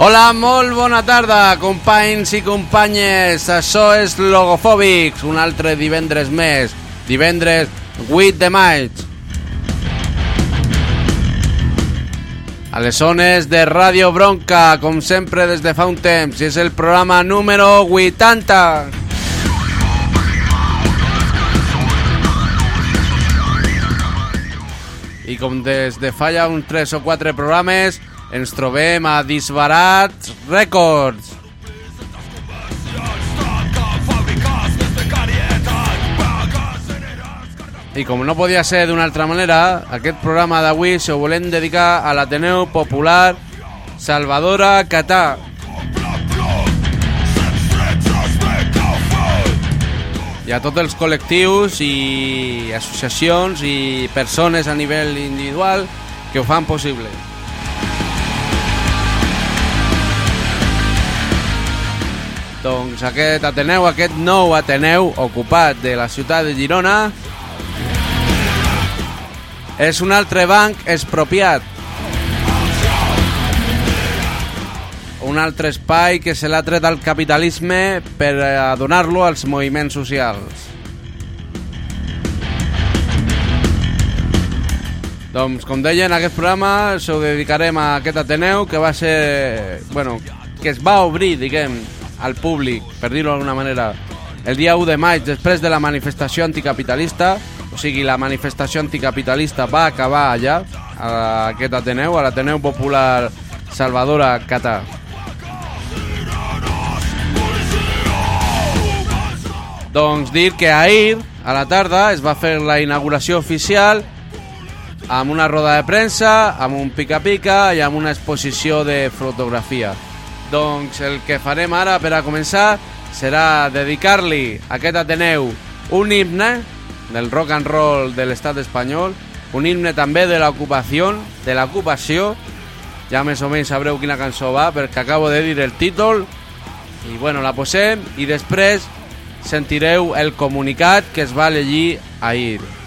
Hola, molt bona tarda, companys i companyes. Això és Logofòbics, un altre divendres més. Divendres 8 de maig. A les de Ràdio Bronca, com sempre des de fa un el programa número 80. I com des de fa ja uns 3 o 4 programes, ens trobem a Disbarats Records. I com no podia ser d'una altra manera, aquest programa d'avui se volem dedicar a l'Ateneu Popular Salvadora Catà. I a tots els col·lectius i associacions i persones a nivell individual que ho fan possible. Doncs aquest Ateneu, aquest nou Ateneu ocupat de la ciutat de Girona és un altre banc expropiat. Un altre espai que se l'ha tret al capitalisme per a donar-lo als moviments socials. Doncs, com deia, en aquest programa s'ho dedicarem a aquest Ateneu que va ser... Bueno, que es va obrir, diguem, al públic, per dir-ho d'alguna manera, el dia 1 de maig, després de la manifestació anticapitalista, o sigui, la manifestació anticapitalista va acabar allà, a aquest Ateneu, a l'Ateneu Popular Salvadora Catà. Doncs dir que ahir, a la tarda, es va fer la inauguració oficial amb una roda de premsa, amb un pica-pica i amb una exposició de fotografia. Doncs el que farem ara per a començar serà dedicar-li a aquest Ateneu un himne del rock and roll de l'estat espanyol, un himne també de l'ocupació, de l'ocupació, ja més o menys sabreu quina cançó va perquè acabo de dir el títol i bueno, la posem i després sentireu el comunicat que es va llegir ahir.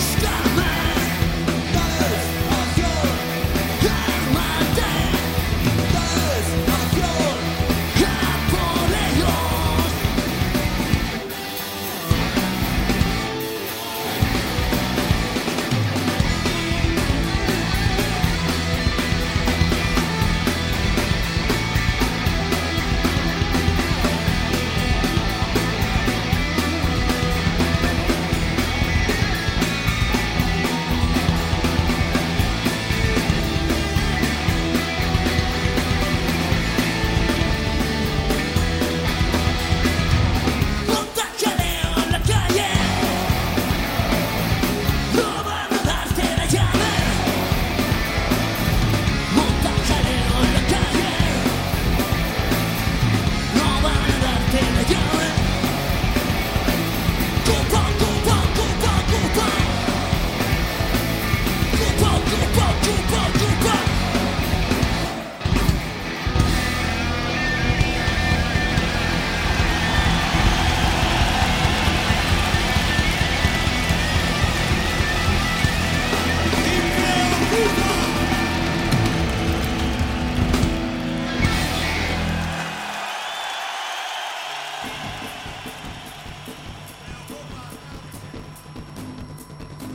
stop.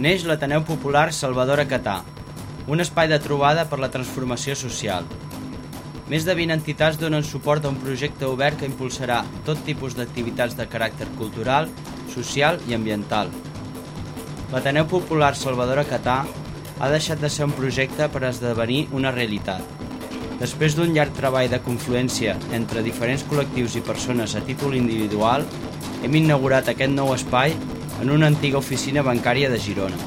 Neix l'Ateneu Popular Salvador Catà, un espai de trobada per la transformació social. Més de 20 entitats donen suport a un projecte obert que impulsarà tot tipus d'activitats de caràcter cultural, social i ambiental. L'Ateneu Popular Salvador Catà ha deixat de ser un projecte per esdevenir una realitat. Després d'un llarg treball de confluència entre diferents col·lectius i persones a títol individual, hem inaugurat aquest nou espai en una antiga oficina bancària de Girona.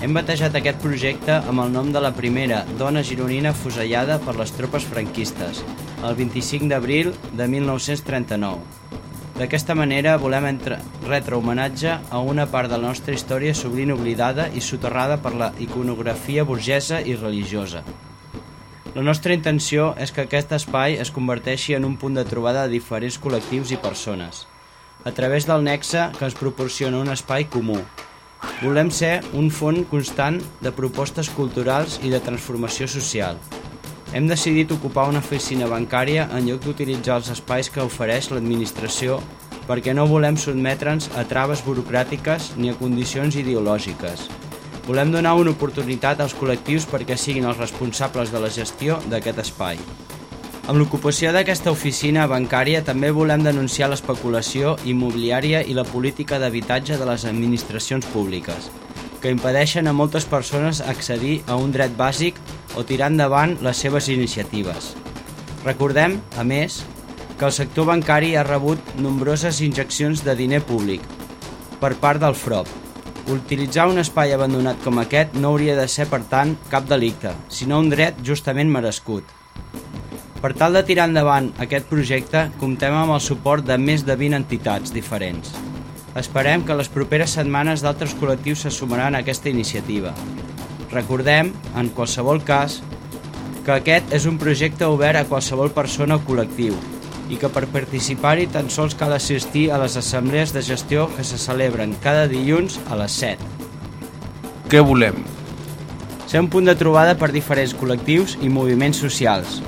Hem batejat aquest projecte amb el nom de la primera dona gironina fusellada per les tropes franquistes, el 25 d'abril de 1939. D'aquesta manera volem entre... retre homenatge a una part de la nostra història sovint oblidada i soterrada per la iconografia burgesa i religiosa. La nostra intenció és que aquest espai es converteixi en un punt de trobada de diferents col·lectius i persones, a través del nexe que ens proporciona un espai comú. Volem ser un font constant de propostes culturals i de transformació social. Hem decidit ocupar una oficina bancària en lloc d'utilitzar els espais que ofereix l'administració perquè no volem sotmetre'ns a traves burocràtiques ni a condicions ideològiques. Volem donar una oportunitat als col·lectius perquè siguin els responsables de la gestió d'aquest espai. Amb l'ocupació d'aquesta oficina bancària també volem denunciar l'especulació immobiliària i la política d'habitatge de les administracions públiques, que impedeixen a moltes persones accedir a un dret bàsic o tirar endavant les seves iniciatives. Recordem, a més, que el sector bancari ha rebut nombroses injeccions de diner públic per part del FROP. Utilitzar un espai abandonat com aquest no hauria de ser, per tant, cap delicte, sinó un dret justament merescut. Per tal de tirar endavant aquest projecte, comptem amb el suport de més de 20 entitats diferents. Esperem que les properes setmanes d'altres col·lectius se sumaran a aquesta iniciativa. Recordem, en qualsevol cas, que aquest és un projecte obert a qualsevol persona o col·lectiu i que per participar-hi tan sols cal assistir a les assemblees de gestió que se celebren cada dilluns a les 7. Què volem? Ser un punt de trobada per diferents col·lectius i moviments socials.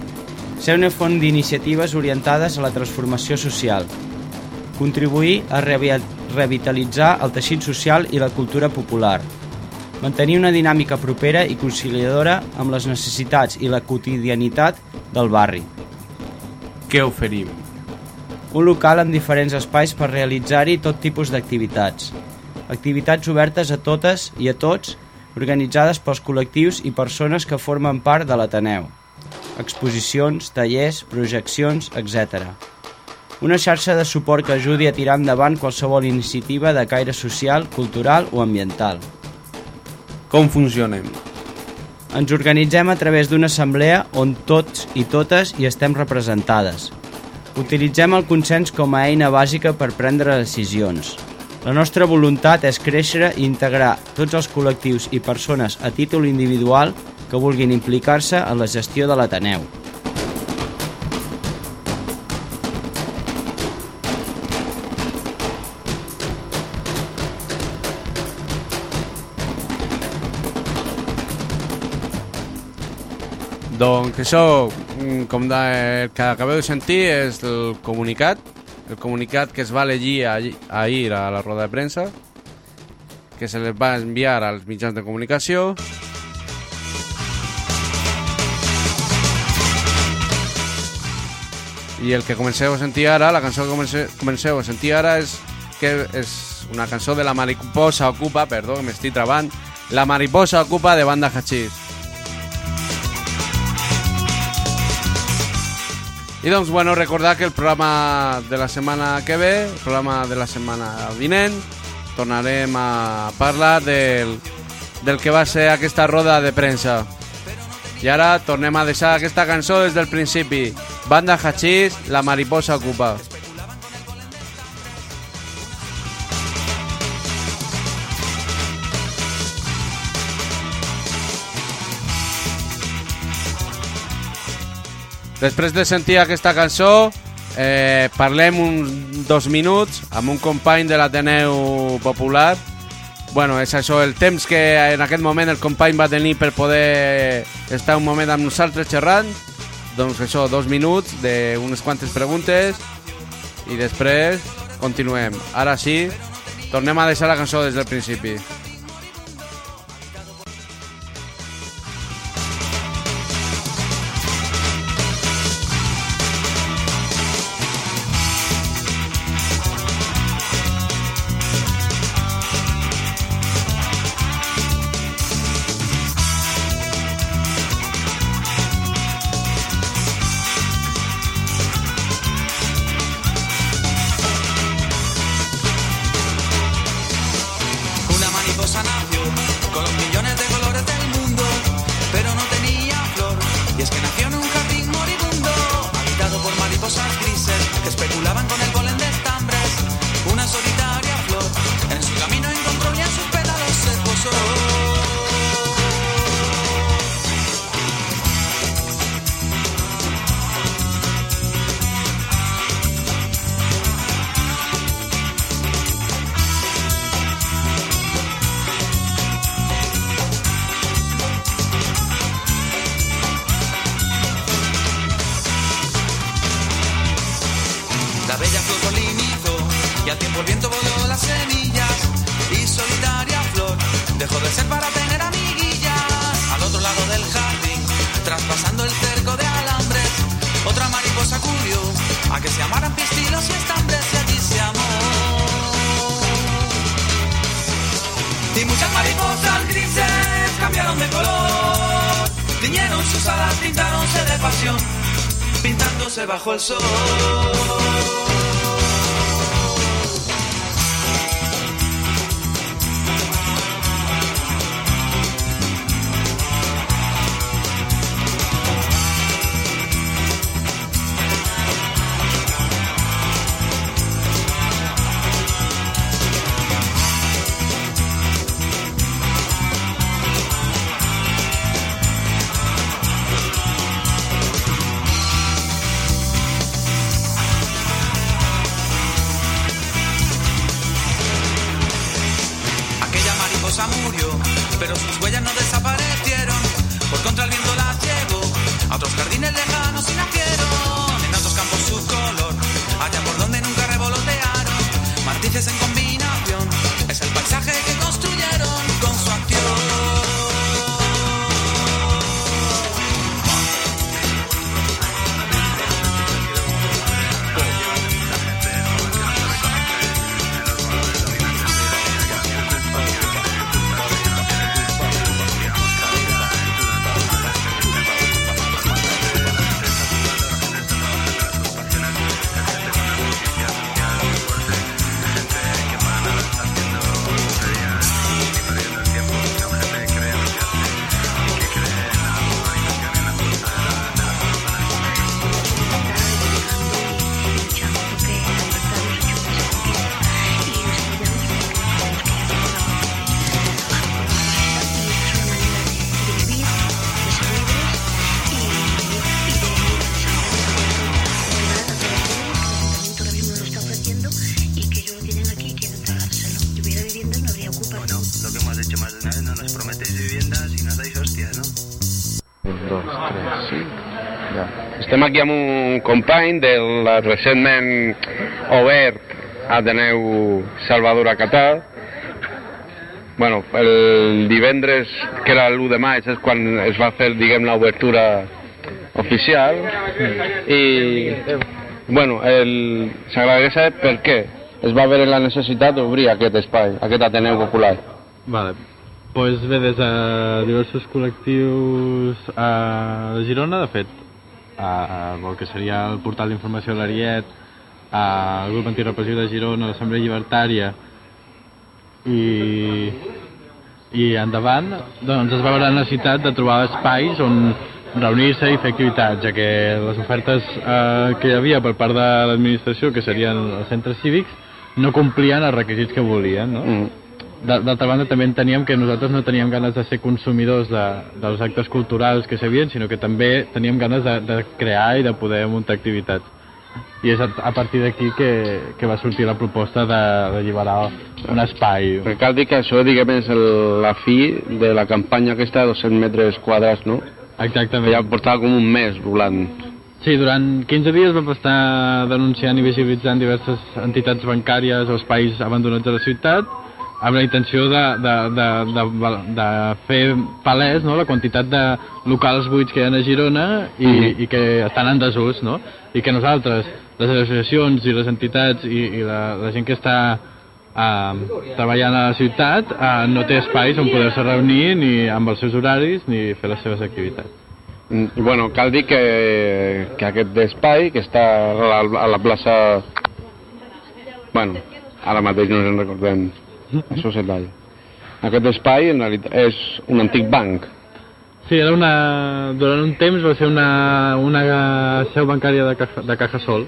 Ser una font d'iniciatives orientades a la transformació social. Contribuir a revi- revitalitzar el teixit social i la cultura popular. Mantenir una dinàmica propera i conciliadora amb les necessitats i la quotidianitat del barri. Què oferim? Un local amb diferents espais per realitzar-hi tot tipus d'activitats. Activitats obertes a totes i a tots, organitzades pels col·lectius i persones que formen part de l'Ateneu. Exposicions, tallers, projeccions, etc. Una xarxa de suport que ajudi a tirar endavant qualsevol iniciativa de caire social, cultural o ambiental. Com funcionem? Ens organitzem a través d'una assemblea on tots i totes hi estem representades. Utilitzem el consens com a eina bàsica per prendre decisions. La nostra voluntat és créixer i integrar tots els col·lectius i persones a títol individual que vulguin implicar-se en la gestió de l'Ateneu. Doncs això, mm, com de, el que acabeu de sentir, és el comunicat, el comunicat que es va llegir ahir, a la roda de premsa, que se les va enviar als mitjans de comunicació. I el que comenceu a sentir ara, la cançó que comenceu, comenceu a sentir ara és que és una cançó de la Mariposa Ocupa, perdó, que m'estic trabant, la Mariposa Ocupa de Banda Hachís. I doncs, bueno, recordar que el programa de la setmana que ve, el programa de la setmana vinent, tornarem a parlar del, del que va ser aquesta roda de premsa. I ara tornem a deixar aquesta cançó des del principi. Banda Hachís, La Mariposa Ocupa. Després de sentir aquesta cançó, eh, parlem uns dos minuts amb un company de l'Ateneu Popular. Bueno, és això, el temps que en aquest moment el company va tenir per poder estar un moment amb nosaltres xerrant. Doncs això, dos minuts d'unes quantes preguntes i després continuem. Ara sí, tornem a deixar la cançó des del principi. Sus alas pintaronse de pasión pintándose bajo el sol. Aquí amb un company del recentment obert Ateneu Salvador a Catà. Bueno, el divendres, que era l'1 de maig, és quan es va fer, diguem, l'obertura oficial. I, bueno, s'agradaria saber per què es va veure la necessitat d'obrir aquest espai, aquest Ateneu Popular. Vale. Pues bé, des de diversos col·lectius a Girona, de fet, a, el que seria el portal d'informació de l'Ariet, el grup antirepressiu de Girona, l'Assemblea Llibertària i, i endavant, doncs es va veure la necessitat de trobar espais on reunir-se i fer activitats, ja que les ofertes eh, que hi havia per part de l'administració, que serien els centres cívics, no complien els requisits que volien, no? Mm. De- D'altra banda, també enteníem que nosaltres no teníem ganes de ser consumidors de, dels actes culturals que s'havien, sinó que també teníem ganes de, de crear i de poder muntar activitats. I és a, a partir d'aquí que, que va sortir la proposta de- d'alliberar un espai. Perquè cal dir que això, diguem, és el, la fi de la campanya aquesta de 200 metres quadrats, no? Exactament. Ja portava com un mes volant. Sí, durant 15 dies vam estar denunciant i visibilitzant diverses entitats bancàries o espais abandonats a la ciutat amb la intenció de, de, de, de, de fer palès no, la quantitat de locals buits que hi ha a Girona i, Mhm. i que estan en desús, no? I que nosaltres, les associacions i les entitats i, i la, la gent que està eh, treballant a la ciutat eh, no té espais on poder-se reunir ni amb els seus horaris ni fer les seves activitats. Mm, Bueno, cal dir que, que aquest espai, que està a la, a la plaça... Bueno, ara mateix no ens en recordem, això se talla. Aquest espai, en realitat, és un antic banc. Sí, era una... durant un temps va ser una, una seu bancària de, Caja, de Cajasol.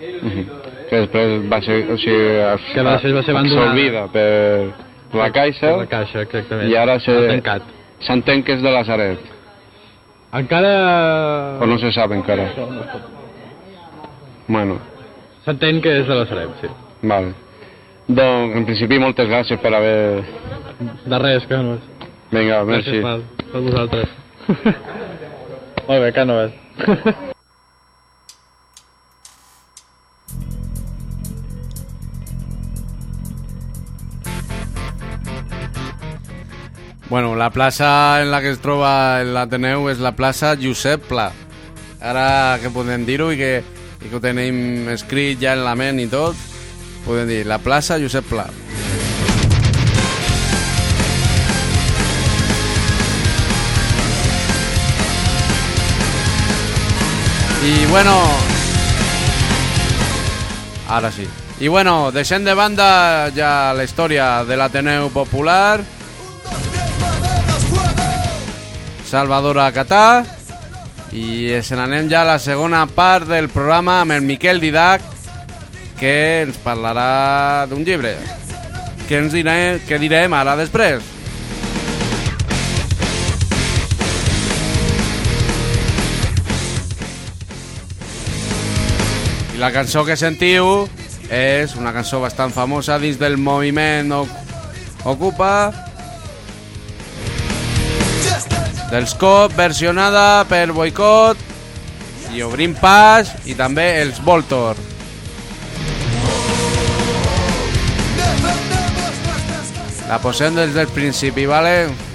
que després va ser, o sigui, Que va ser abandonada. absorbida per la Caixa La Caixa, exactament. i ara s'entén que és de Lazaret, Encara... o no se sap encara. Bueno, S'entén que és de la Sareb, sí. vale. Doncs, en principi, moltes gràcies per haver... De res, Cànoves. Vinga, merci. Gràcies per, per vosaltres. Molt bé, Cànoves. Bueno, la plaça en la que es troba l'Ateneu és la plaça Josep Pla. Ara que podem dir-ho i, que, i que ho tenim escrit ja en la ment i tot, podem dir la plaça Josep Pla. I bueno... Ara sí. I bueno, deixem de banda ja la història de l'Ateneu Popular. Salvador a Catà i se n'anem ja la segona part del programa amb el Miquel Didac que ens parlarà d'un llibre que ens direm, que direm ara després i la cançó que sentiu és una cançó bastant famosa dins del moviment Ocupa dels COP versionada per Boicot i Obrim Pas i també els Voltor. La posem des del principi, vale?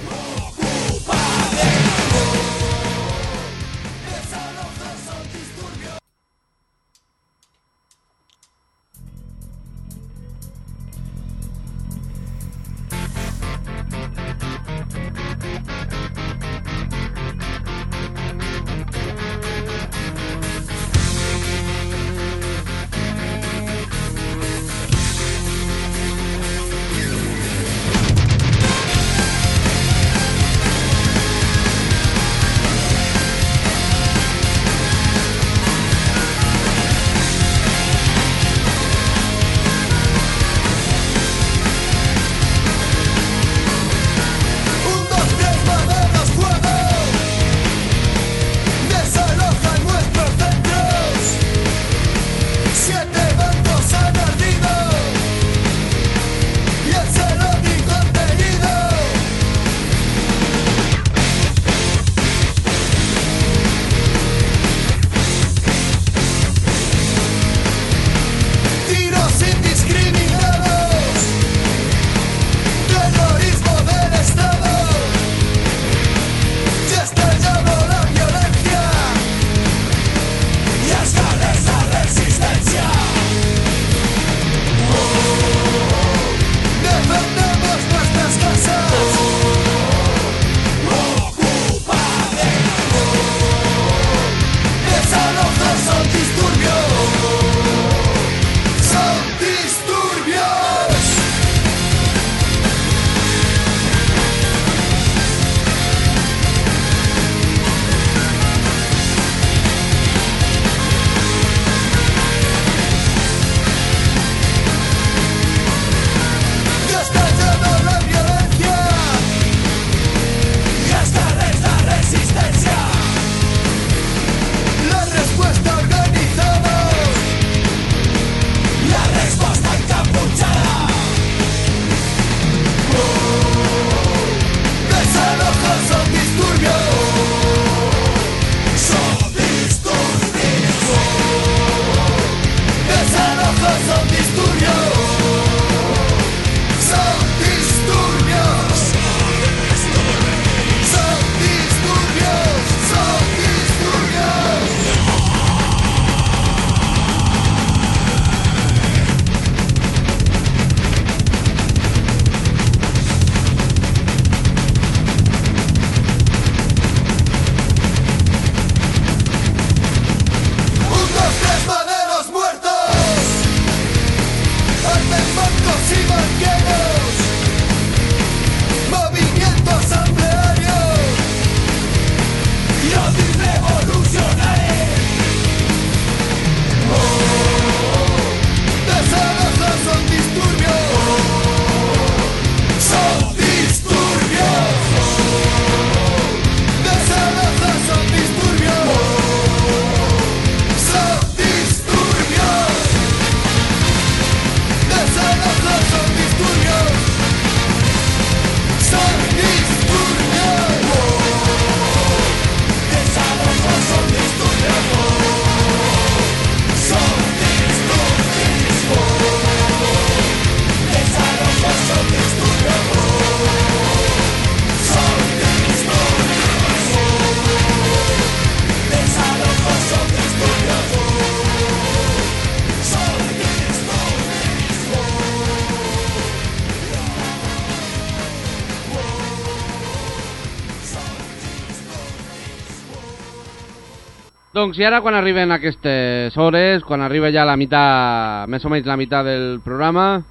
Doncs i ara quan arriben aquestes hores, quan arriba ja la meitat, més o menys la meitat del programa,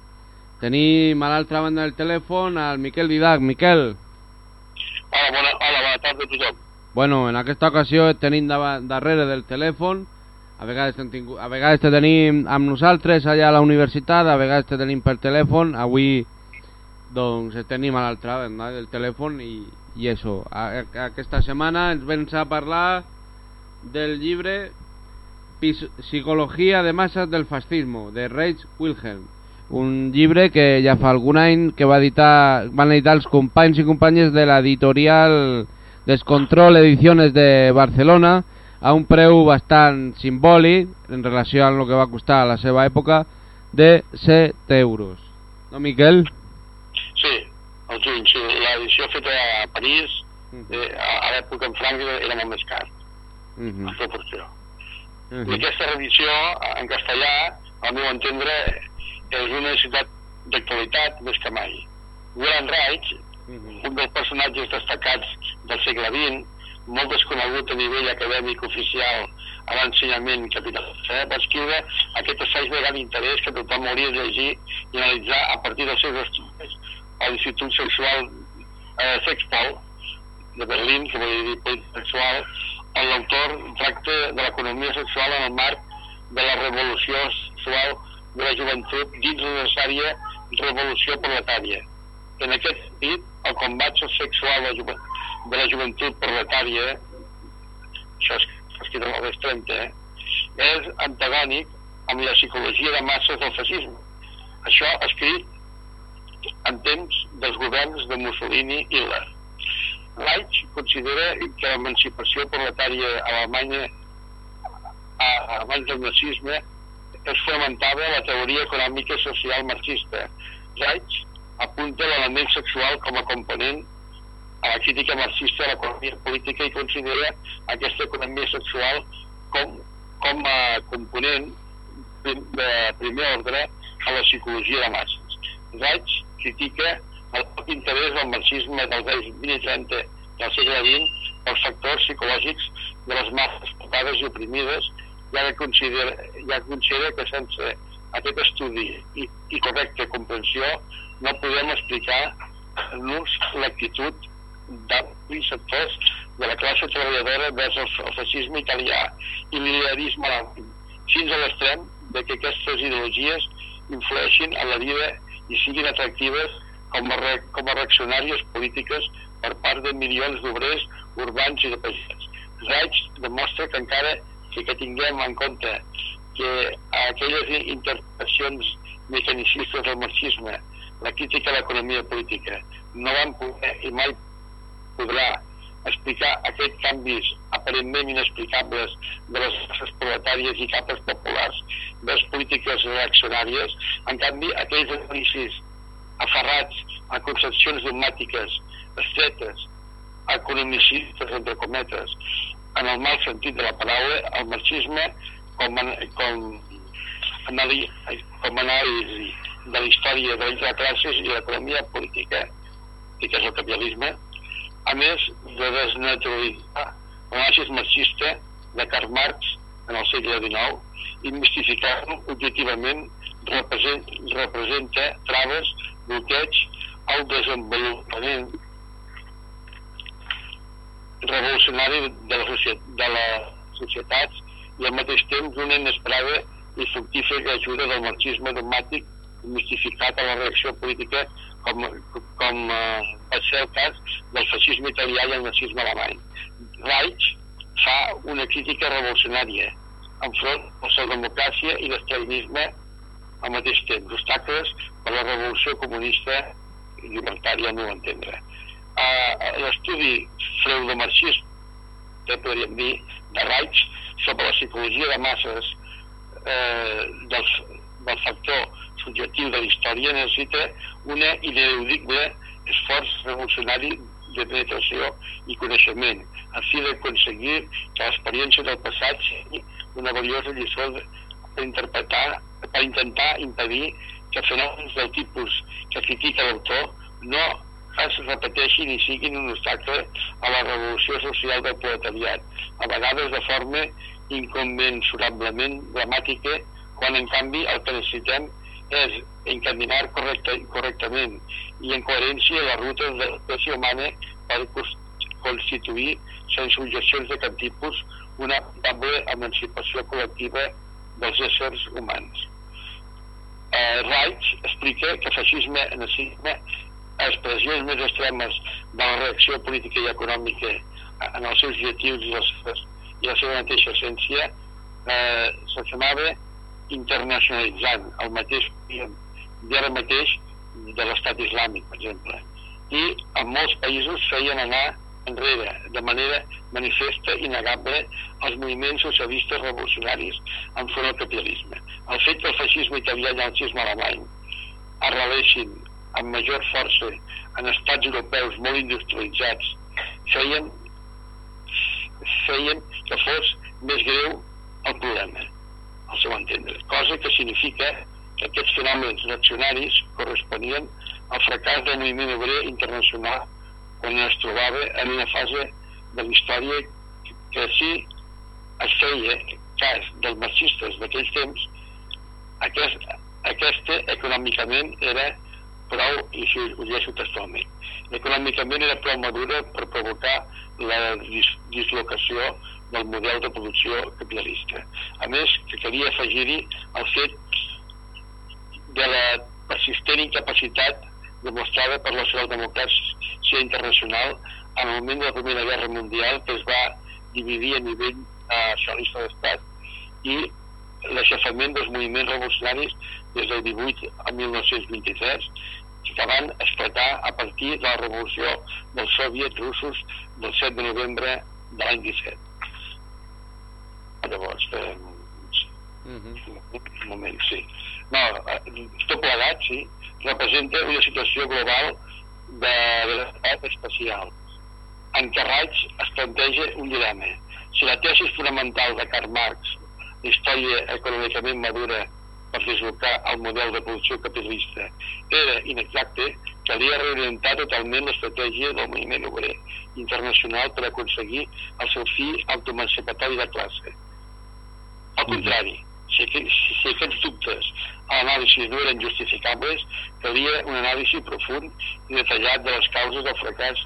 tenim a l'altra banda del telèfon al Miquel Didac. Miquel, Hola, bona, hola, bona tarda a tothom. bueno, en aquesta ocasió et tenim darrere del telèfon, a vegades, tingut, a vegades te tenim amb nosaltres allà a la universitat, a vegades te tenim per telèfon, avui doncs et tenim a l'altra banda del telèfon i, i això, a, a, aquesta setmana ens vens a parlar del llibre Psicologia de masses del fascismo, de Reich Wilhelm. Un llibre que ja fa algun any que va editar, van editar els companys i companyes de l'editorial Descontrol Ediciones de Barcelona a un preu bastant simbòlic en relació amb el que va costar a la seva època de 7 euros. No, Miquel? Sí, el juny, sí, l'edició feta a París, eh, a, l'època en Franc era, era molt més car, Mhm. en proporció. Mhm. I aquesta reedició, en castellà, al meu entendre, és una necessitat d'actualitat més que mai. Wilhelm Reich, un dels personatges destacats del segle XX, molt desconegut a nivell acadèmic oficial a l'ensenyament capitalista, eh? va escriure aquest assaig de gran interès que tothom hauria de llegir i analitzar a partir dels seus estudis a l'Institut Sexual eh, Sexpol de Berlín, que vol dir sexual, l'autor tracta de l'economia sexual en el marc de la revolució sexual de la joventut dins la necessària revolució proletària. En aquest sentit, el combat sexual de la, de la joventut proletària, això és escrit en els 30, eh, és antagònic amb la psicologia de masses del fascisme. Això escrit en temps dels governs de Mussolini i Hitler. Reich considera que l'emancipació proletària alemanya a- abans del nazisme es fonamentava en la teoria econòmica social marxista. Reich apunta l'element sexual com a component a la crítica marxista de l'economia política i considera aquesta economia sexual com, com a component de primer ordre a la psicologia de masses. Reich critica el poc interès del marxisme dels anys 20 i 30 del segle XX pels factors psicològics de les masses tocades i oprimides ja considera, ja considera que sense aquest estudi i, i correcta comprensió no podem explicar-nos l'actitud d'amplis sectors de la classe treballadora vers el, el feixisme italià i l'idealisme fins a l'extrem de que aquestes ideologies influeixin en la vida i siguin atractives com a, re, com a reaccionàries polítiques per part de milions d'obrers urbans i de pagès. Reich demostra que encara que, que tinguem en compte que aquelles interpretacions mecanicistes del marxisme, la crítica a l'economia política, no van poder i mai podrà explicar aquests canvis aparentment inexplicables de les masses proletàries i capes populars de les polítiques reaccionàries. En canvi, aquells anàlisis aferrats a concepcions dogmàtiques estretes, economicistes, entre cometes, en el mal sentit de la paraula, el marxisme com, an, com, anali, com anàlisi de la història de les classes i l'economia política, i que és el capitalisme, a més de desnaturalitzar l'anàlisi marxista de Karl Marx en el segle XIX i mistificar-lo objectivament representa, representa traves, bloqueig al desenvolupament revolucionari de, la societat, de les societats i al mateix temps una inesperada i fructífera ajuda del marxisme dogmàtic mistificat a la reacció política com, com eh, va ser el cas del feixisme italià i el nazisme alemany. Reich fa una crítica revolucionària enfront a la democràcia i l'estalinisme al mateix temps, obstacles per la revolució comunista llibertària al meu entendre. Uh, L'estudi freudomarxista, que podríem dir, de Reich sobre la psicologia de masses eh, del, del factor subjectiu de la història necessita una ineludible esforç revolucionari de penetració i coneixement, a fi d'aconseguir que l'experiència del passat sigui una valiosa lliçó per interpretar, per intentar impedir que fenòmens del tipus que critica l'autor no es repeteixin i siguin un obstacle a la revolució social del proletariat, a vegades de forma incommensurablement dramàtica quan en canvi el que necessitem és encaminar correcte, correctament i en coherència la ruta de l'espècie humana per constituir sense objeccions de cap tipus una veritable emancipació col·lectiva dels éssers humans. Eh, Reich explica que feixisme i nazisme expressions més extremes de la reacció política i econòmica en els seus objectius i, les, i la seva mateixa essència eh, s'accionava internacionalitzant el mateix d'ara mateix de l'estat islàmic, per exemple. I en molts països feien anar enrere, de manera manifesta i negable, els moviments socialistes revolucionaris enfront al capitalisme. El fet que el feixisme italià i el nazisme alemany arrelessin amb major força en estats europeus molt industrialitzats feien, feien que fos més greu el problema, al seu entendre. Cosa que significa que aquests fenòmens reaccionaris corresponien al fracàs del moviment obrer internacional quan es trobava en una fase de la història que si es feia cas dels marxistes d'aquells temps, aquest, aquesta econòmicament era prou, i si ho llegeixo textualment, econòmicament era prou madura per provocar la dis dislocació del model de producció capitalista. A més, que calia afegir-hi el fet de la persistent incapacitat demostrada per la socialdemocràcia internacional en el moment de la Primera Guerra Mundial que es va dividir a nivell eh, socialista d'estat i l'aixafament dels moviments revolucionaris des del 18 al 1923 que van esclatar a partir de la revolució dels soviets russos del 7 de novembre de l'any 17. Llavors, eh, un moment, sí. No, tot plegat, sí, representa una situació global de l'estat especial. En què Reich es planteja un dilema. Si la tesi fonamental de Karl Marx, història econòmicament madura per deslocar el model de producció capitalista, era inexacte, calia reorientar totalment l'estratègia del moviment obrer internacional per aconseguir el seu fi autoemancipatori de classe. Al contrari, si, si aquests dubtes a l'anàlisi no eren justificables, calia un anàlisi profund i detallat de les causes del fracàs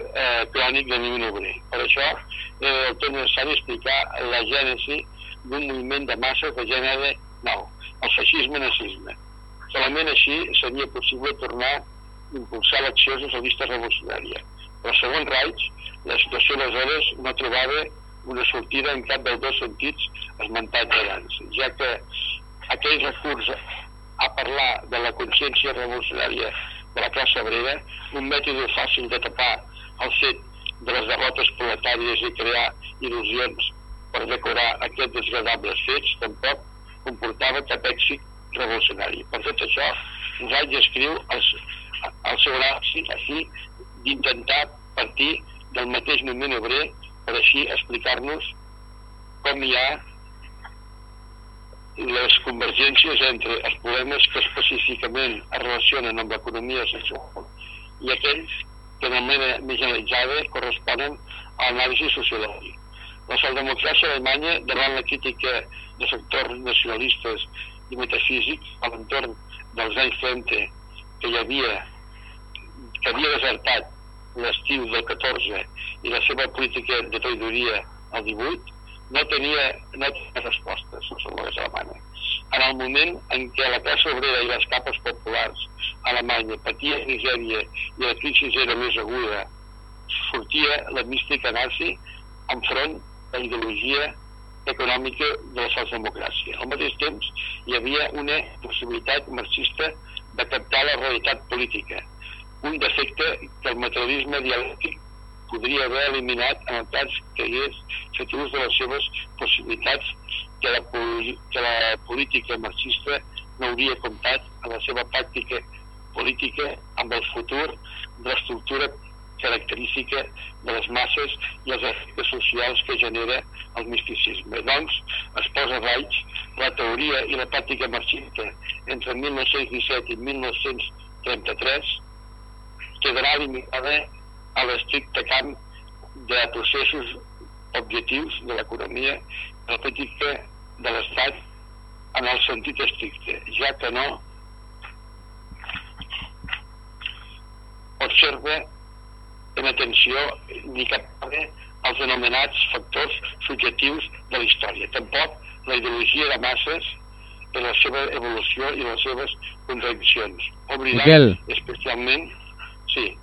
eh, crònic del moviment obrer. Per això era del tot necessari explicar la gènesi d'un moviment de masses de gènere nou, el feixisme-nazisme. Solament així seria possible tornar a impulsar l'acció socialista revolucionària. Però segons Reich, la situació aleshores no trobava una sortida en cap dels dos sentits esmentats abans, ja que aquell recurs a parlar de la consciència revolucionària de la classe obrera, un mètode fàcil de tapar el fet de les derrotes proletàries i crear il·lusions per decorar aquests desagradables fets, tampoc comportava cap èxit revolucionari. Per tot això, Reich escriu el, el seu anàlisi així d'intentar partir del mateix moviment obrer per així explicar-nos com hi ha les convergències entre els problemes que específicament es relacionen amb l'economia sexual i aquells que de manera més generalitzada corresponen a l'anàlisi sociològic. La socialdemocràcia alemanya, davant la crítica de sectors nacionalistes i metafísics a l'entorn dels anys 30 que hi havia que havia desertat l'estiu del 14 i la seva política de traïdoria al 18 no tenia, no tenia respostes sobre la alemanya. En el moment en què la classe obrera i les capes populars a Alemanya patia misèria i la crisi era més aguda, sortia la mística nazi enfront la ideologia econòmica de la socialdemocràcia. Al mateix temps, hi havia una possibilitat marxista de captar la realitat política, un defecte que el materialisme dialèctic podria haver eliminat en el cas que hagués fet ús de les seves possibilitats que la, que la política marxista no hauria comptat en la seva pràctica política amb el futur de l'estructura característica de les masses i els efectes socials que genera el misticisme. Doncs, es posa Reich, la teoria i la pràctica marxista entre 1917 i 1933 quedarà limitada a l'estricte camp de processos objectius de l'economia i la política de l'Estat en el sentit estricte, ja que no observa en atenció ni cap als anomenats factors subjectius de la història. Tampoc la ideologia de masses en la seva evolució i les seves contradiccions. Oblidant Miquel. especialment... Sí,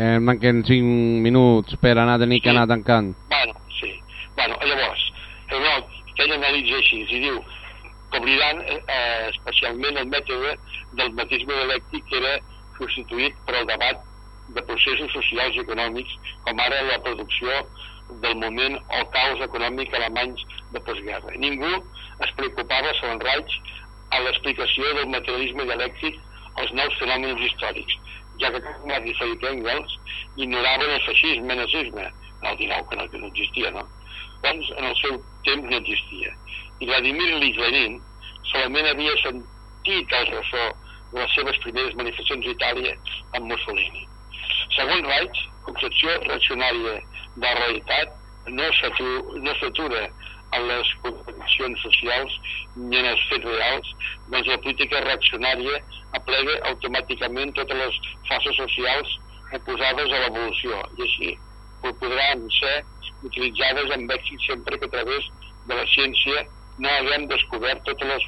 Eh, manquen 5 minuts per anar a tenir que Sí. anar tancant. Bueno, sí. Bueno, llavors, el no, que ell analitza així, i diu que oblidant eh, eh, especialment el mètode del matisme dialèctic que era substituït per al debat de processos socials i econòmics, com ara la producció del moment o caos econòmic alemanys de postguerra. Ningú es preocupava, segons Reich, a l'explicació del materialisme dialèctic als nous fenòmens històrics, ja que Marx i Friedrich Engels ignoraven el feixisme, el nazisme, el 19 que no, que no existia, no? Doncs en el seu temps no existia. I Vladimir Lenin solament havia sentit el ressò de les seves primeres manifestacions a Itàlia amb Mussolini. Segons Reich, concepció reaccionària de la realitat no s'atu- no s'atura en les contradiccions socials ni en els fets reals, doncs la política reaccionària aplega automàticament totes les forces socials oposades a l'evolució i així podran ser utilitzades amb èxit sempre que a través de la ciència no haguem descobert totes les,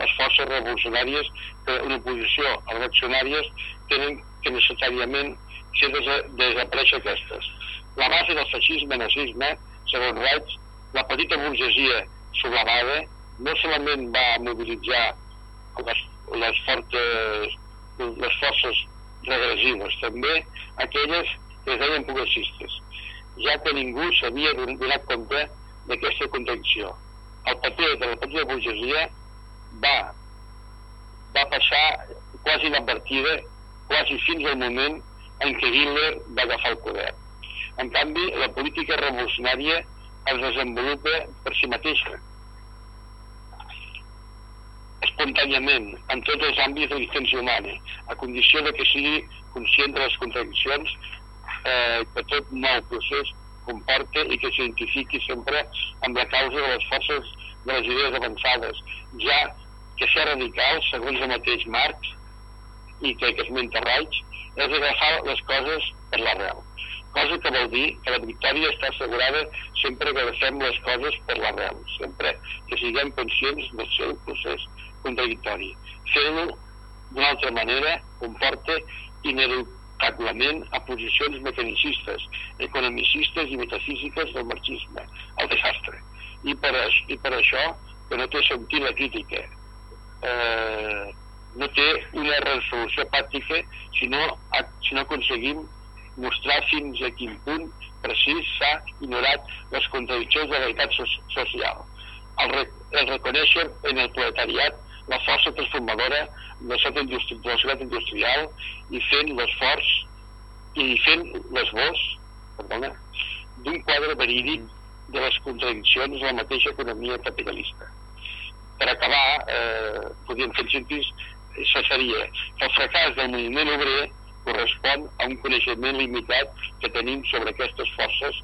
les forces revolucionàries que en oposició a reaccionàries tenen que necessàriament ser des desaparèixer aquestes. La base del feixisme nazisme, segons Reich, la petita burgesia sublevada no solament va mobilitzar les, les, fortes, les forces regressives, també aquelles que es deien progressistes, ja que ningú s'havia donat compte d'aquesta contradicció. El paper de la petita burgesia va, va passar quasi inadvertida, quasi fins al moment en què Hitler va agafar el poder. En canvi, la política revolucionària es desenvolupa per si mateixa, espontàniament, en tots els àmbits de l'existència humana, a condició de que sigui conscient de les contradiccions eh, que tot nou procés comporta i que s'identifiqui sempre amb la causa de les forces de les idees avançades, ja que ser radical, segons el mateix Marx, i que, que esmenta Reich, és agafar les coses per l'arrel. Cosa que vol dir que la victòria està assegurada sempre que agafem les coses per l'arrel, sempre que siguem conscients del seu procés contradictori. Fer-lo d'una altra manera comporta ineducablement a posicions mecanicistes, economicistes i metafísiques del marxisme, el desastre. I per, i per això que no té sentit la crítica, eh, no té una resolució pràctica si no, si no aconseguim mostrar fins a quin punt precís s'ha ignorat les contradiccions de la realitat so social. El, re el reconèixer en el proletariat la força transformadora de la societat industrial i fent l'esforç i fent l'esbós d'un quadre verídic de les contradiccions de la mateixa economia capitalista. Per acabar, eh, podríem fer síntesi, això seria el fracàs del moviment obrer correspon a un coneixement limitat que tenim sobre aquestes forces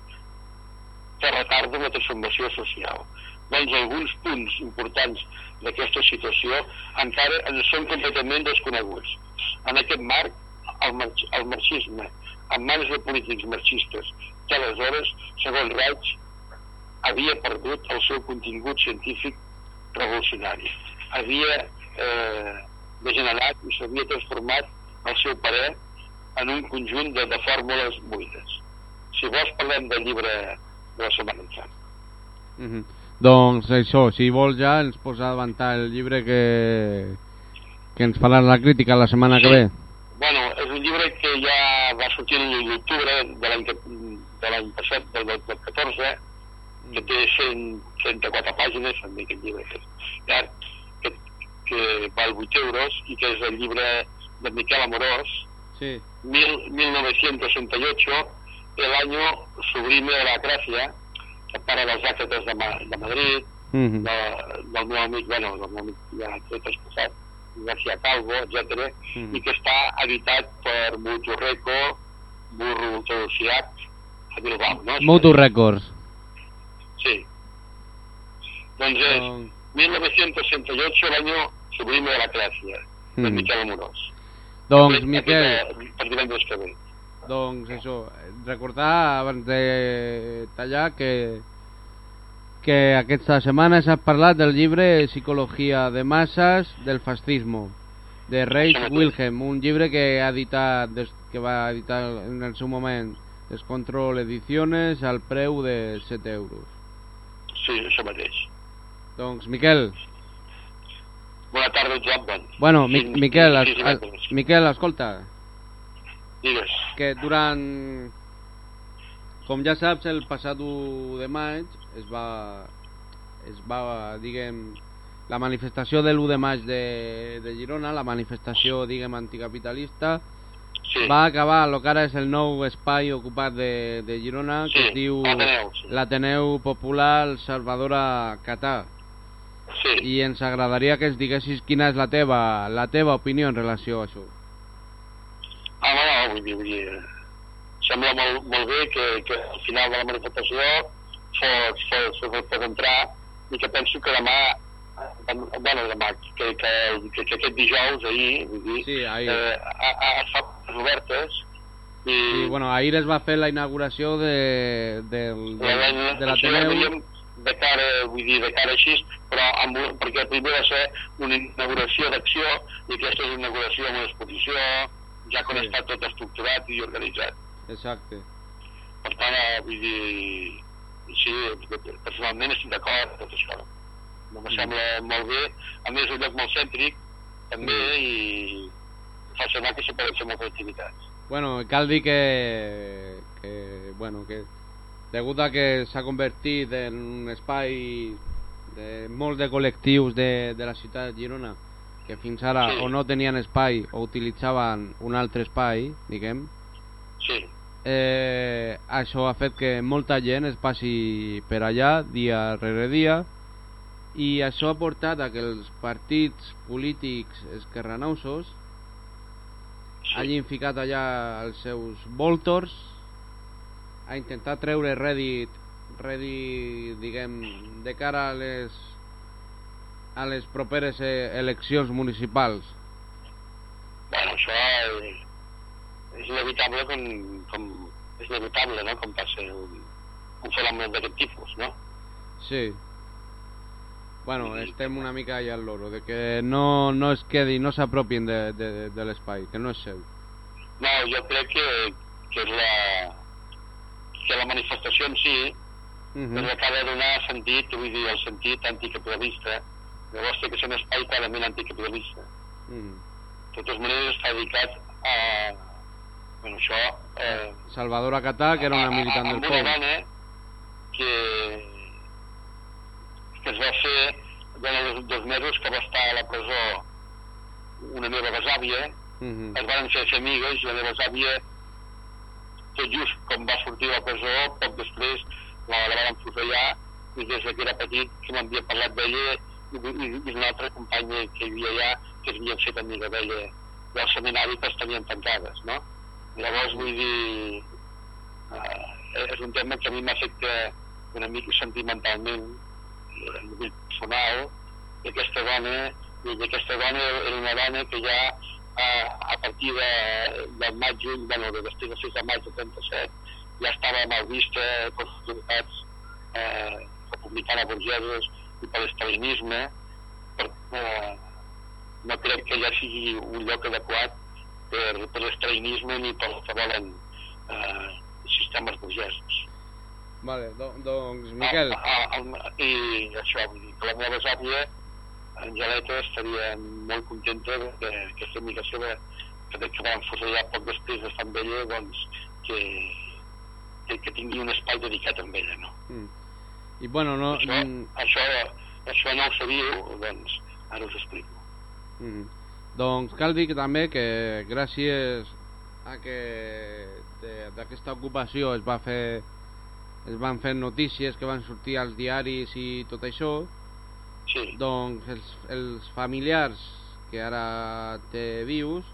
que retarden la transformació social. Doncs alguns punts importants d'aquesta situació encara ens són completament desconeguts. En aquest marc, el, el marxisme, en mans de polítics marxistes, que aleshores, segons Reich, havia perdut el seu contingut científic revolucionari. Havia eh, degenerat i s'havia transformat el seu parer en un conjunt de, de fórmules buides. Si vols parlem del llibre de la Setmana Santa. Mm -hmm. Doncs això, si vols ja ens posa a davantar el llibre que, que ens farà la crítica la setmana que ve. Bueno, és un llibre que ja va sortir l'octubre de l'any passat, del, del, del 14, que té 134 pàgines, també aquest llibre que és llarg, que, que val 8 euros i que és el llibre de Miquel Amorós, Sí. mil, 1968, el año sublime de la gracia, para les àcrates de, Ma de Madrid, Mm -hmm. de, del meu amic, bueno, del meu amic ja tot exposat, García Calvo, etc Mhm. i que està editat per Muturreco, Burro Teociac, a Bilbao, no? Moto Records. Doncs és Doncs- 1968, el año sublime de la classe, de Mm. Miquel Amorós. Doncs, Aquest- Miquel, Per divendres que ve. doncs això, recordar abans de tallar que que aquesta setmana s'ha parlat del llibre Psicologia de masses del fascismo de Reich. Wilhelm, un llibre que ha editat des, que va editar en el seu moment Descontrol Ediciones al preu de 7 euros. Sí, això mateix. Doncs, Miquel, Bona tarda, Joan. Bon. bueno, Mi Sí, Miquel, es, sí, es, sí. Miquel, escolta, Digues. que durant com ja saps el passat 1 de maig es va es va diguem la manifestació de l'1 de maig de, de Girona la manifestació diguem anticapitalista Sí. va acabar el que ara és el nou espai ocupat de, de Girona que Sí, es diu l'Ateneu, sí. Popular Salvadora Catà Sí. I ens agradaria que ens diguessis quina és la teva, la teva opinió en relació a això. Ah, no, no, vull dir, vull dir, sembla molt, molt bé que, que al final de la manifestació fos, fos, fos, fos entrar i que penso que demà, bueno, demà, que, que, que, que aquest dijous, ahir, vull dir, Sí, ahir. eh, a, a, es fa portes obertes i, I bueno, ahir es va fer la inauguració de, de, la, de, de la, l'Ateneu veiem de cara, vull dir, de cara així, però amb, perquè primer va ser una inauguració d'acció i aquesta és una inauguració amb una exposició, ja quan Sí. està tot estructurat i organitzat. Exacte. Per tant, eh, vull dir, sí, personalment estic d'acord amb tot això. No me sembla molt bé. A més, és un lloc molt cèntric, també, i fa semblar que s'hi poden fer moltes activitats. Bueno, cal dir que, que bueno, que degut a que s'ha convertit en un espai de molts de col·lectius de, de la ciutat de Girona que fins ara Sí. o no tenien espai o utilitzaven un altre espai, diguem, Sí, eh, això ha fet que molta gent es passi per allà dia rere dia i això ha portat a que els partits polítics esquerranausos sí. hagin ficat allà els seus voltors a intentar treure rèdit rèdit diguem de cara a les a les properes eh, eleccions municipals Bueno, això eh, és inevitable com, com és inevitable, no?, com passa un, un fenomen d'aquest tipus, no? sí bueno, estem una mica allà al loro de que no, no es quedi no s'apropien de, de, de l'espai que no és seu No, jo crec que, que és la que la manifestació en si uh la que ha de donar sentit, vull dir, el sentit anticapitalista. Llavors té que ser un espai clarament anticapitalista. De totes maneres està dedicat a... Bueno, això... Eh, Salvador Acatà que era una militant del amb una poble dona que, que es va fer durant els dos mesos que va estar a la presó una meva besàvia, Mhm. es van fer amigues i la meva besàvia tot just com va sortir la presó, poc després la, la van fusellar i des que era petit que m'havia parlat d'ella i, i, i d'una altra companya que hi havia allà que s'havien fet amiga d'ella del seminari que les tenien tancades, no? Llavors, vull dir, eh, és un tema que a mi m'afecta una mica sentimentalment, eh, personal, i aquesta dona, i aquesta dona era una dona que ja eh, a partir de, del maig, juny, bueno, de després del 6 de maig del 37, ja estava mal vista per les autoritats eh, republicanes burgeses i per l'estalinisme, per, eh, no crec que allà sigui un lloc adequat per, per l'estalinisme ni per que volen eh, sistemes burgesos. vale, do, doncs Miquel Ah, ah, ah, I això, vull dir, que la meva besàvia, Angeleta, estaria molt contenta de que aquesta amiga seva, que, que van fusellar poc després d'estar amb ella, doncs, que, que, que tingui un espai dedicat a ella, no? Mm. i bueno no, Això, mm, això, això no ho sabíeu, doncs ara us explico. Mm. Doncs cal dir que també que gràcies a que de- d'aquesta ocupació es va fer es van fer notícies que van sortir als diaris i tot això Sí, doncs els, els familiars que ara té vius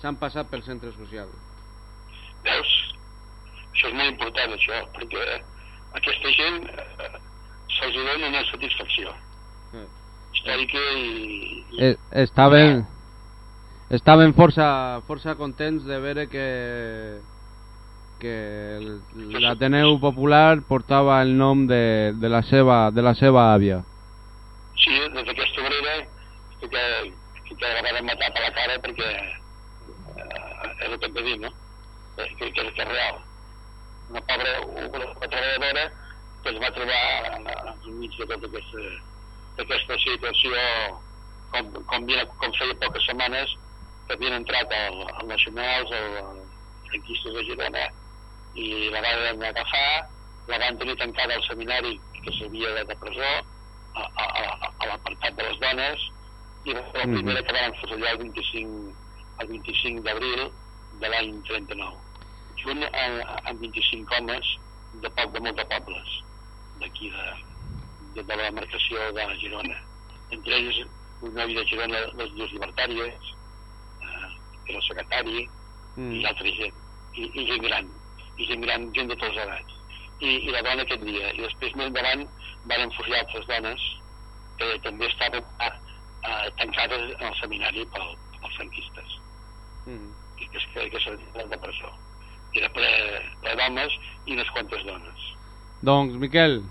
s'han passat pel centre social. Veus? Això és molt important, això, perquè aquesta gent eh, se els dona una satisfacció. Històrica i, i Eh, estaven, estaven força, força contents de veure que que l'Ateneu Popular portava el nom de, de, la seva, de la seva àvia. Sí, des d'aquesta obrera que, que, que la van matar per la cara perquè eh, és el que hem de dir, no? Eh, Que, que, que és real. Una pobra una, treballadora que es va trobar en, enmig de tota aquesta, d'aquesta situació com, com, havia, com feia poques setmanes que havien entrat al Nacionals, al franquistes de Girona, i la van agafar, la van tenir tancada al seminari que s'havia de presó, a, a, a, a l'apartat de les dones, i va ser la Mhm. primera que van fusellar el 25, el 25 d'abril de l'any 39, junt amb, amb 25 homes de poc de molts de pobles d'aquí de, de, de la demarcació de Girona. Entre ells un noi de Girona, les dues llibertàries, eh, que era el secretari, Mm. i altra gent, i, i gent gran, i gent gran, gent de tots els edats. I, I la dona aquest dia, i després més endavant van enfusilar altres dones que també estaven eh, tancades en el seminari pel, pels franquistes, Mm. que, que, que, que s'han de presó. Era ple, ple d'homes i unes quantes dones. Doncs, Miquel,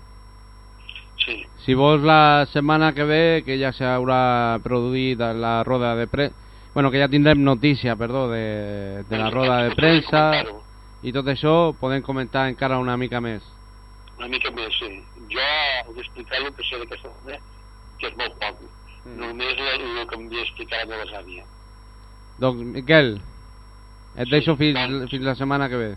Sí, si vols la setmana que ve, que ja s'haurà produït la roda de premsa, bueno, que ja tindrem notícia, perdó, de, de la roda de premsa i tot això, podem comentar encara una mica més. Una mica més, sí. Jo us explicaré el que sé d'aquesta dona, que és molt poc. Mm. Només el, el que em havia explicat la meva àvia. Doncs, Miquel, et Sí, deixo fins, doncs. fins la setmana que ve.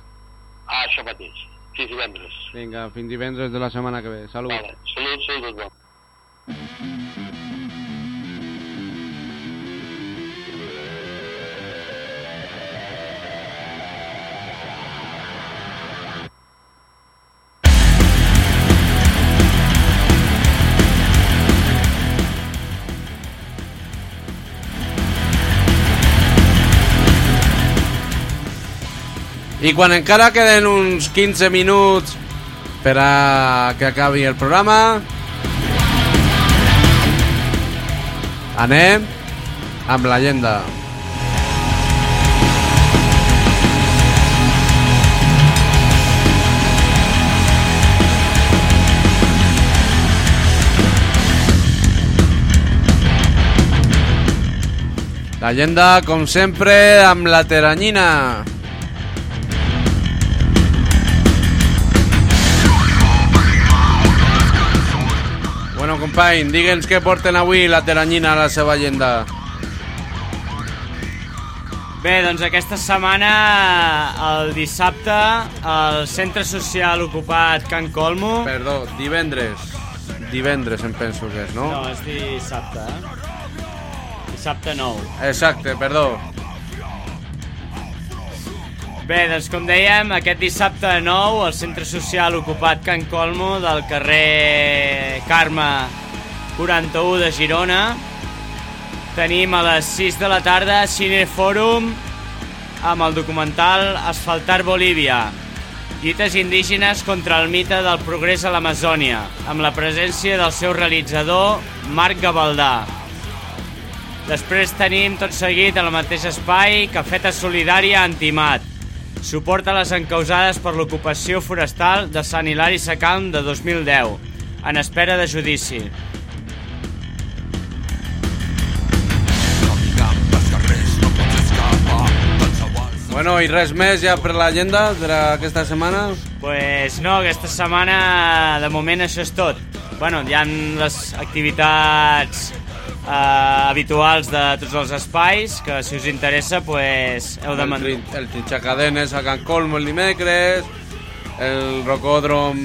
Ah, això mateix. Fins divendres. Vinga, fins divendres de la setmana que ve. Salut. Vale. Salut, salut, bon. I quan encara queden uns 15 minuts per a que acabi el programa, anem amb l'agenda. L'agenda, com sempre, amb la teranyina. Company, digue'ns què porten avui la teranyina a la seva agenda. Bé, doncs aquesta setmana, el dissabte, al centre social ocupat Can Colmo... Perdó, divendres. Divendres em penso que és, no? No, és dissabte, eh? Dissabte 9. Exacte, perdó. Bé, doncs com dèiem, aquest dissabte 9 al centre social ocupat Can Colmo del carrer Carme 41 de Girona tenim a les 6 de la tarda Cinefòrum amb el documental Asfaltar Bolívia lluites indígenes contra el mite del progrés a l'Amazònia amb la presència del seu realitzador Marc Gavaldà Després tenim tot seguit al mateix espai Cafeta Solidària Antimat. Suport a les encausades per l'ocupació forestal de Sant Hilari Sacalm de 2010, en espera de judici. Bueno, i res més ja per l'agenda d'aquesta setmana? Pues no, aquesta setmana de moment això és tot. Bueno, hi ha les activitats eh, habituals de tots els espais que si us interessa pues, heu de El, trin- el trinxacadenes a Can Colmo el dimecres, el rocòdrom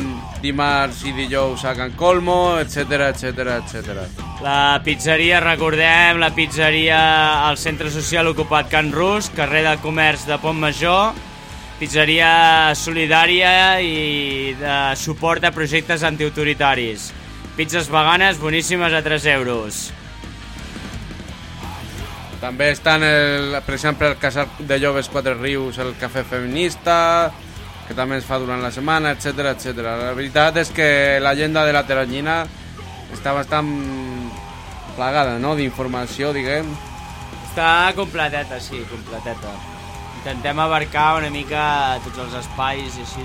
dimarts i dijous a Can Colmo, etc etc etc. La pizzeria, recordem, la pizzeria al centre social ocupat Can Rus, carrer de comerç de Pont Major, pizzeria solidària i de suport a projectes antiautoritaris. Pizzas veganes boníssimes a 3 euros. També estan, el, per exemple, el Casal de Joves Quatre Rius, el Cafè Feminista, que també es fa durant la setmana, etc etc. La veritat és que l'agenda de la Teranyina està bastant plagada, no?, d'informació, diguem. Està completeta, sí, completeta. Intentem abarcar una mica tots els espais i així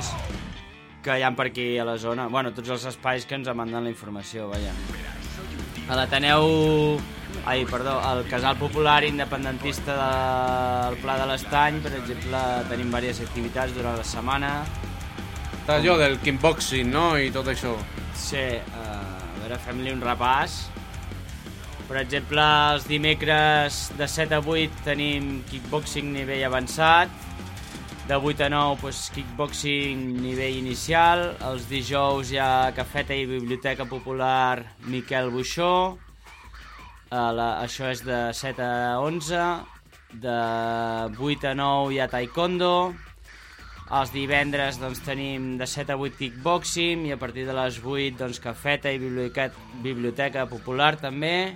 que hi ha per aquí a la zona. Bueno, tots els espais que ens manden la informació, vaja. A l'Ateneu... Ai, perdó, al Casal Popular Independentista del Pla de l'Estany, per exemple, tenim diverses activitats durant la setmana. Està allò del kickboxing, no?, i tot això. Sí, eh, a veure, fem-li un repàs. Per exemple, els dimecres de 7 a 8 tenim kickboxing nivell avançat, de 8 a 9 doncs, kickboxing nivell inicial, els dijous hi ha cafeta i biblioteca popular Miquel Buixó, uh, la, això és de 7 a 11, de 8 a 9 hi ha taekwondo, els divendres doncs, tenim de 7 a 8 kickboxing i a partir de les 8 doncs, cafeta i biblioteca, biblioteca popular també.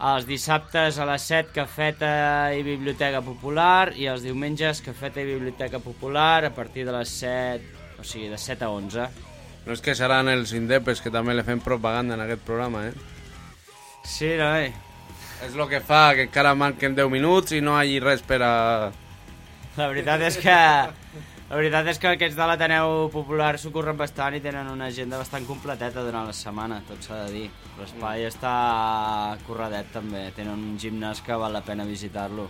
Els dissabtes a les 7 cafeta i biblioteca popular i els diumenges cafeta i biblioteca popular a partir de les 7, o sigui, de 7 a 11. No és que seran els indepes que també le fem propaganda en aquest programa, eh? Sí, noi. És el que fa que encara manquen 10 minuts i no hi hagi res per a... La veritat és que la veritat és que aquests de l'Ateneu Popular s'ho curren bastant i tenen una agenda bastant completeta durant la setmana, tot s'ha de dir. L'espai està curradet també, tenen un gimnàs que val la pena visitar-lo.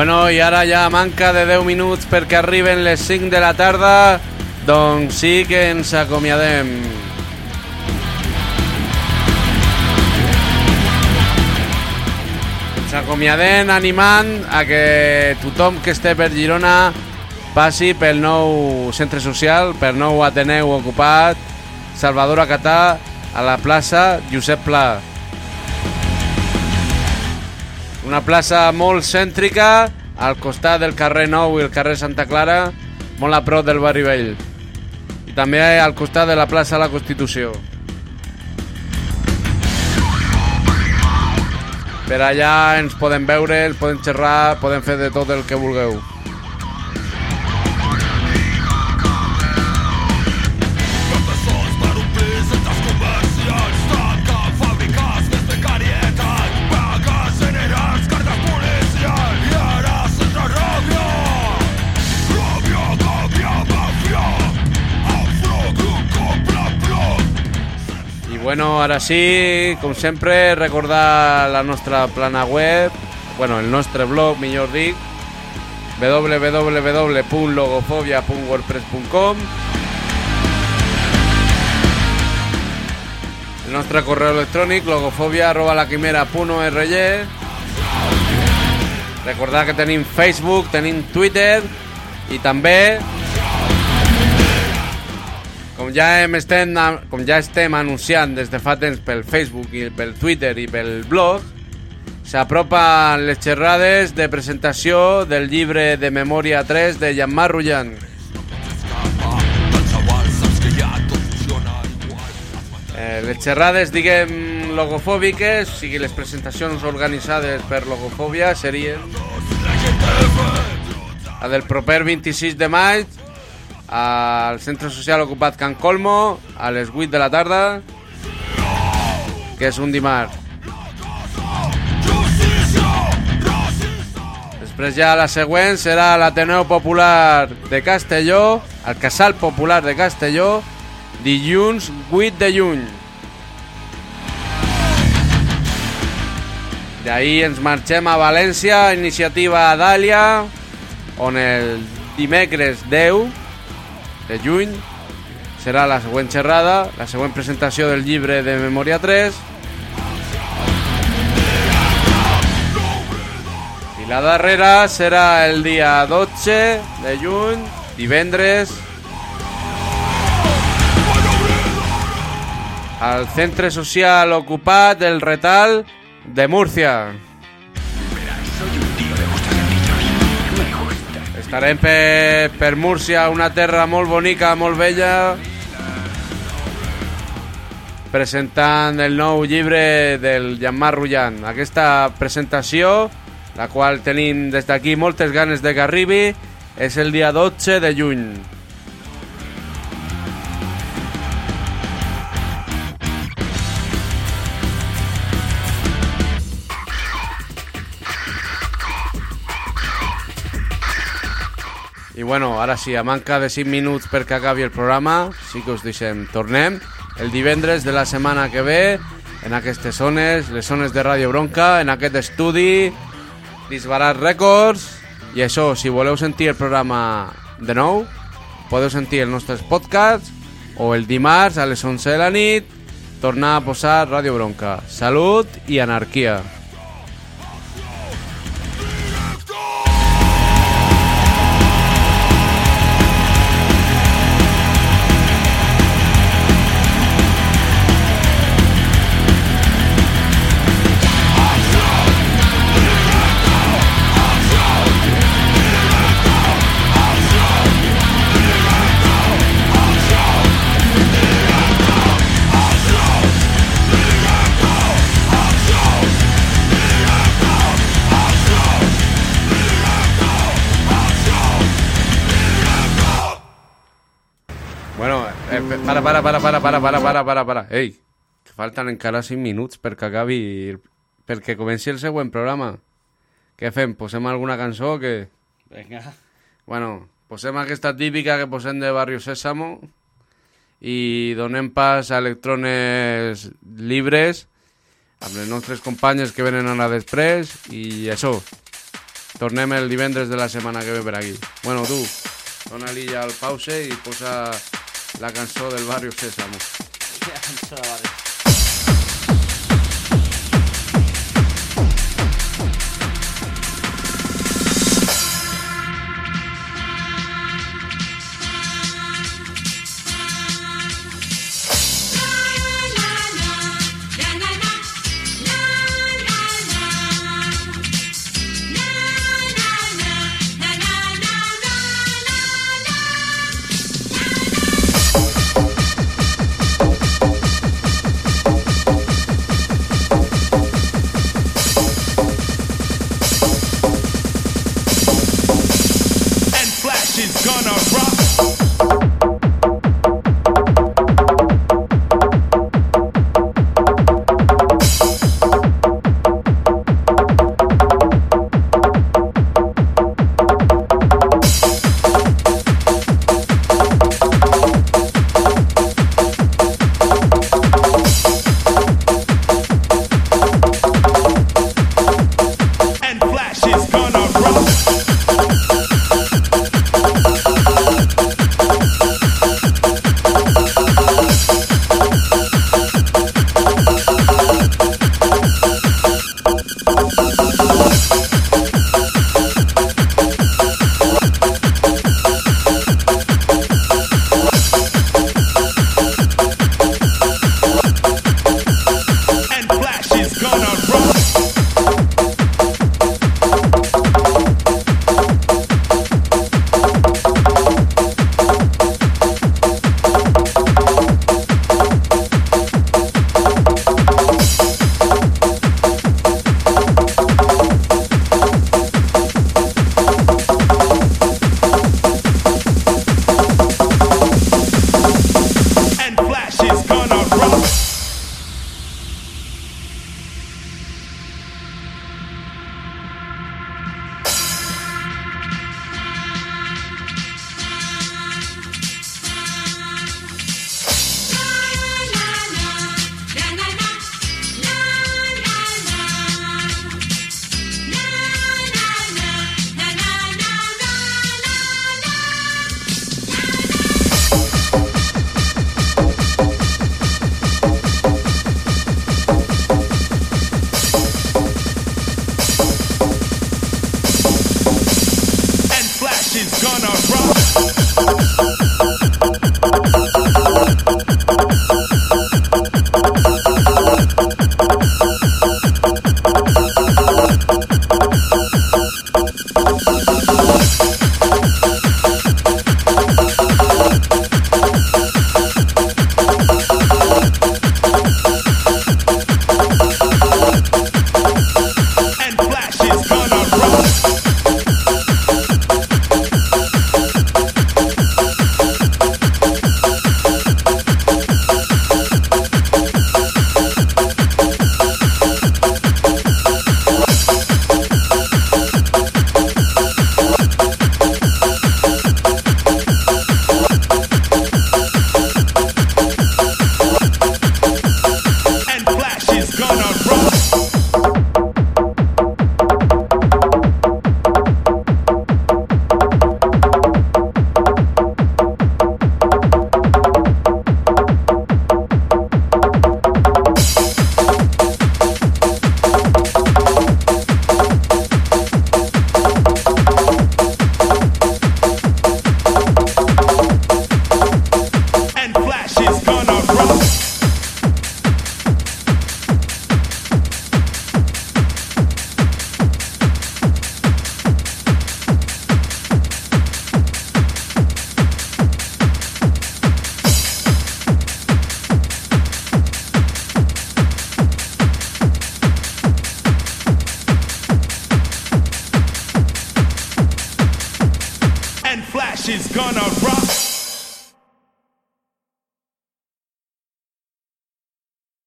Bueno, i ara ja manca de 10 minuts perquè arriben les 5 de la tarda, doncs sí que ens acomiadem. Ens acomiadem animant a que tothom que esté per Girona passi pel nou centre social, pel nou Ateneu ocupat, Salvador Acatà, a la plaça Josep Pla. Una plaça molt cèntrica, al costat del carrer Nou i el carrer Santa Clara, molt a prop del barri vell. I també al costat de la plaça de la Constitució. Per allà ens podem veure, ens podem xerrar, podem fer de tot el que vulgueu. Bueno, ara sí, com sempre, recordar la nostra plana web, bueno, el nostre blog, millor dic, www.logofobia.wordpress.com El nostre correu electrònic, logofobia arroba laquimera.org Recordar que tenim Facebook, tenim Twitter i també com ja, hem estem, com ja estem anunciant des de fa temps pel Facebook i pel Twitter i pel blog, s'apropen les xerrades de presentació del llibre de Memòria 3 de Jean-Marc Rullan. Eh, les xerrades, diguem, logofòbiques, o sigui, les presentacions organitzades per Logofòbia serien la del proper 26 de maig al Centre Social Ocupat Can Colmo a les 8 de la tarda que és un dimarts. Després ja la següent serà l'Ateneu Popular de Castelló el Casal Popular de Castelló dilluns 8 de juny. D'ahir ens marxem a València iniciativa Dàlia on el dimecres 10 de juny serà la següent xerrada, la següent presentació del llibre de Memòria 3 i la darrera serà el dia 12 de juny, divendres, al Centre Social Ocupat del Retal de Múrcia. Estarem per, per Múrcia, una terra molt bonica, molt bella, presentant el nou llibre del Jean-Marc Rullan. Aquesta presentació, la qual tenim des d'aquí moltes ganes de que arribi, és el dia 12 de juny. Bueno, ara sí, a manca de 5 minuts perquè acabi el programa, sí que us deixem. Tornem el divendres de la setmana que ve en aquestes zones, les zones de Ràdio Bronca, en aquest estudi, Disbarat Records, i això, si voleu sentir el programa de nou, podeu sentir els nostres podcasts o el dimarts a les 11 de la nit tornar a posar Ràdio Bronca. Salut i anarquia. Para, para, para, para, para, para, para, para, para. Ei, que falten encara 5 minuts perquè acabi... el- perquè comenci el següent programa. Què fem? Posem alguna cançó que... Vinga. Bueno, posem aquesta típica que posem de Barrio Sésamo i donem pas a electrones llibres amb les nostres companyes que venen ara després i això. Tornem el divendres de la setmana que ve per aquí. Bueno, tu, dona-li ja el pause i posa la cançó del Barrio Sésamo. Ja, cançó de barri.